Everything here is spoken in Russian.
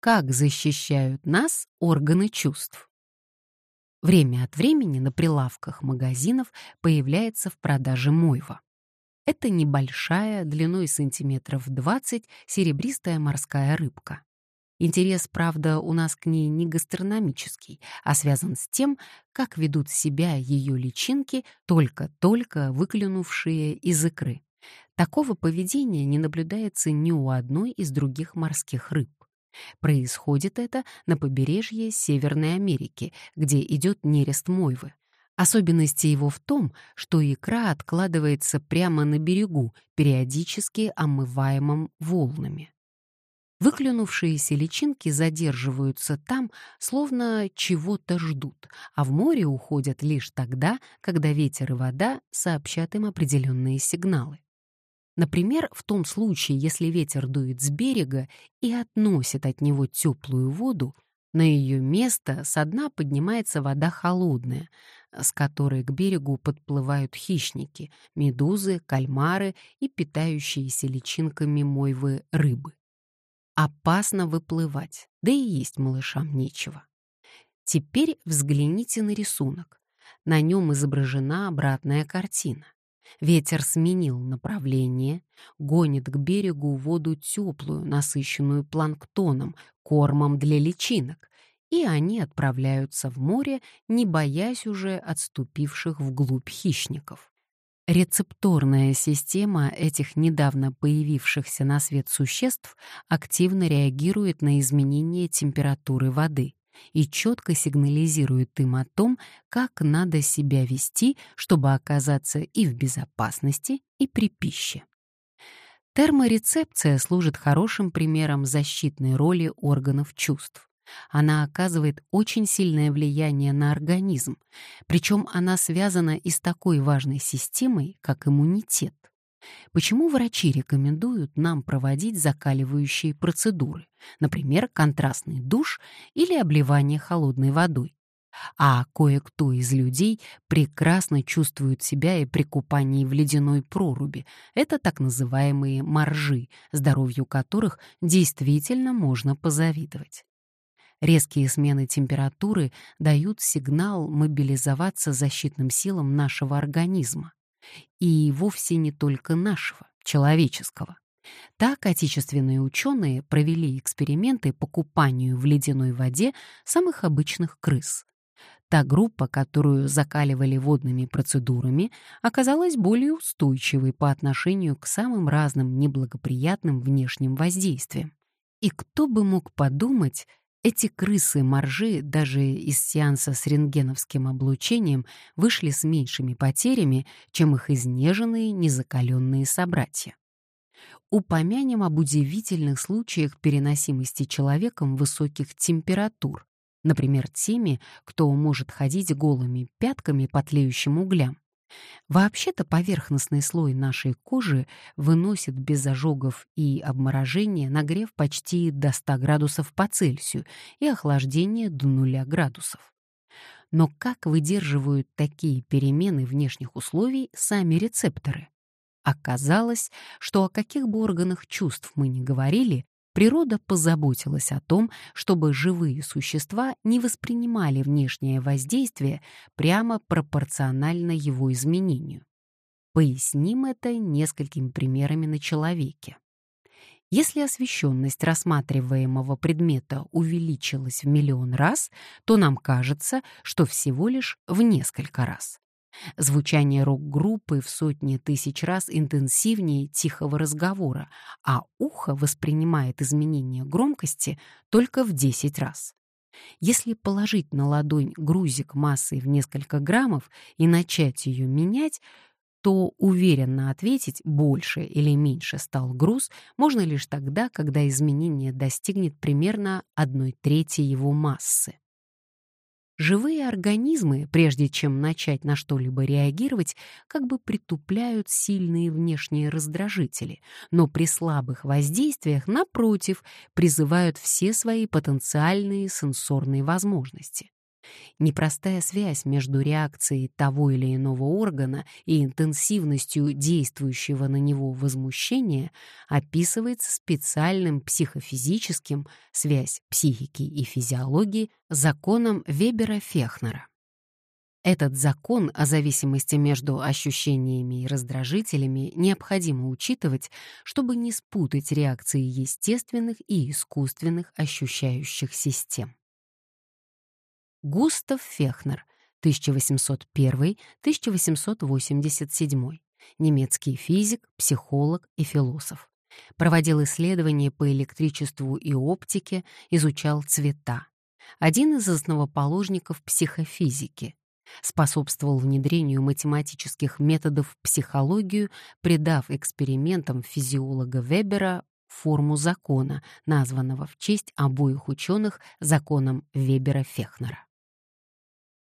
Как защищают нас органы чувств? Время от времени на прилавках магазинов появляется в продаже мойва. Это небольшая, длиной сантиметров 20, серебристая морская рыбка. Интерес, правда, у нас к ней не гастрономический, а связан с тем, как ведут себя ее личинки, только-только выклюнувшие из икры. Такого поведения не наблюдается ни у одной из других морских рыб. Происходит это на побережье Северной Америки, где идет нерест мойвы. Особенность его в том, что икра откладывается прямо на берегу, периодически омываемом волнами. Выклюнувшиеся личинки задерживаются там, словно чего-то ждут, а в море уходят лишь тогда, когда ветер и вода сообщат им определенные сигналы. Например, в том случае, если ветер дует с берега и относит от него теплую воду, на ее место со дна поднимается вода холодная, с которой к берегу подплывают хищники, медузы, кальмары и питающиеся личинками мойвы рыбы. Опасно выплывать, да и есть малышам нечего. Теперь взгляните на рисунок. На нем изображена обратная картина. Ветер сменил направление, гонит к берегу воду теплую, насыщенную планктоном, кормом для личинок, и они отправляются в море, не боясь уже отступивших вглубь хищников. Рецепторная система этих недавно появившихся на свет существ активно реагирует на изменение температуры воды и четко сигнализирует им о том, как надо себя вести, чтобы оказаться и в безопасности, и при пище. Терморецепция служит хорошим примером защитной роли органов чувств. Она оказывает очень сильное влияние на организм, причем она связана и с такой важной системой, как иммунитет. Почему врачи рекомендуют нам проводить закаливающие процедуры, например, контрастный душ или обливание холодной водой? А кое-кто из людей прекрасно чувствует себя и при купании в ледяной проруби. Это так называемые моржи, здоровью которых действительно можно позавидовать. Резкие смены температуры дают сигнал мобилизоваться защитным силам нашего организма. И вовсе не только нашего, человеческого. Так отечественные ученые провели эксперименты по купанию в ледяной воде самых обычных крыс. Та группа, которую закаливали водными процедурами, оказалась более устойчивой по отношению к самым разным неблагоприятным внешним воздействиям. И кто бы мог подумать, эти крысы-моржи даже из сеанса с рентгеновским облучением вышли с меньшими потерями, чем их изнеженные незакаленные собратья. Упомянем об удивительных случаях переносимости человеком высоких температур, например, теми, кто может ходить голыми пятками по тлеющим углям. Вообще-то поверхностный слой нашей кожи выносит без ожогов и обморожения нагрев почти до 100 градусов по Цельсию и охлаждение до 0 градусов. Но как выдерживают такие перемены внешних условий сами рецепторы? Оказалось, что о каких бы органах чувств мы ни говорили, Природа позаботилась о том, чтобы живые существа не воспринимали внешнее воздействие прямо пропорционально его изменению. Поясним это несколькими примерами на человеке. Если освещенность рассматриваемого предмета увеличилась в миллион раз, то нам кажется, что всего лишь в несколько раз. Звучание рок-группы в сотни тысяч раз интенсивнее тихого разговора, а ухо воспринимает изменение громкости только в 10 раз. Если положить на ладонь грузик массой в несколько граммов и начать ее менять, то уверенно ответить, больше или меньше стал груз, можно лишь тогда, когда изменение достигнет примерно одной трети его массы. Живые организмы, прежде чем начать на что-либо реагировать, как бы притупляют сильные внешние раздражители, но при слабых воздействиях, напротив, призывают все свои потенциальные сенсорные возможности. Непростая связь между реакцией того или иного органа и интенсивностью действующего на него возмущения описывается специальным психофизическим связь психики и физиологии законом Вебера-Фехнера. Этот закон о зависимости между ощущениями и раздражителями необходимо учитывать, чтобы не спутать реакции естественных и искусственных ощущающих систем. Густав Фехнер, 1801-1887, немецкий физик, психолог и философ. Проводил исследования по электричеству и оптике, изучал цвета. Один из основоположников психофизики, способствовал внедрению математических методов в психологию, придав экспериментам физиолога Вебера форму закона, названного в честь обоих ученых законом Вебера-Фехнера.